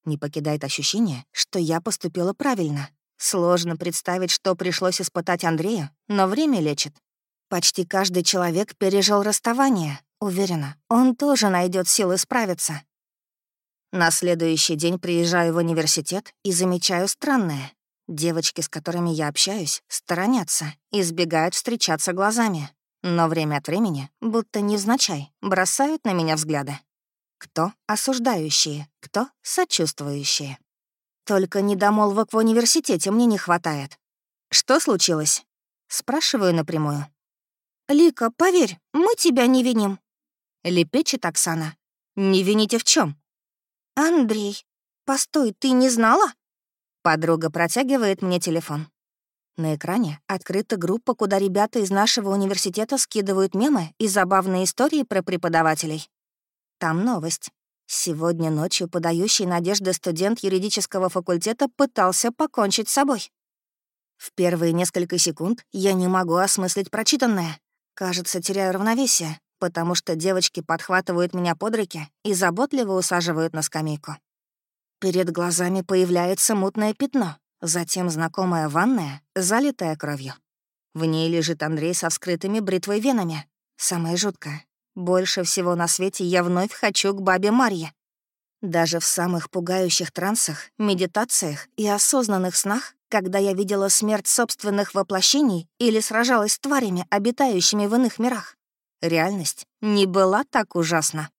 не покидает ощущение, что я поступила правильно. Сложно представить, что пришлось испытать Андрею, но время лечит. Почти каждый человек пережил расставание. Уверена, он тоже найдет силы справиться. На следующий день приезжаю в университет и замечаю странное. Девочки, с которыми я общаюсь, сторонятся, избегают встречаться глазами. Но время от времени, будто невзначай, бросают на меня взгляды. Кто осуждающие, кто сочувствующие. Только недомолвок в университете мне не хватает. Что случилось? Спрашиваю напрямую. «Лика, поверь, мы тебя не виним», — лепечет Оксана. «Не вините в чем? «Андрей, постой, ты не знала?» Подруга протягивает мне телефон. На экране открыта группа, куда ребята из нашего университета скидывают мемы и забавные истории про преподавателей. Там новость. Сегодня ночью подающий надежды студент юридического факультета пытался покончить с собой. В первые несколько секунд я не могу осмыслить прочитанное. Кажется, теряю равновесие, потому что девочки подхватывают меня под руки и заботливо усаживают на скамейку. Перед глазами появляется мутное пятно, затем знакомая ванная, залитая кровью. В ней лежит Андрей со вскрытыми бритвой венами. Самое жуткое. Больше всего на свете я вновь хочу к бабе Марье. Даже в самых пугающих трансах, медитациях и осознанных снах, когда я видела смерть собственных воплощений или сражалась с тварями, обитающими в иных мирах, реальность не была так ужасна.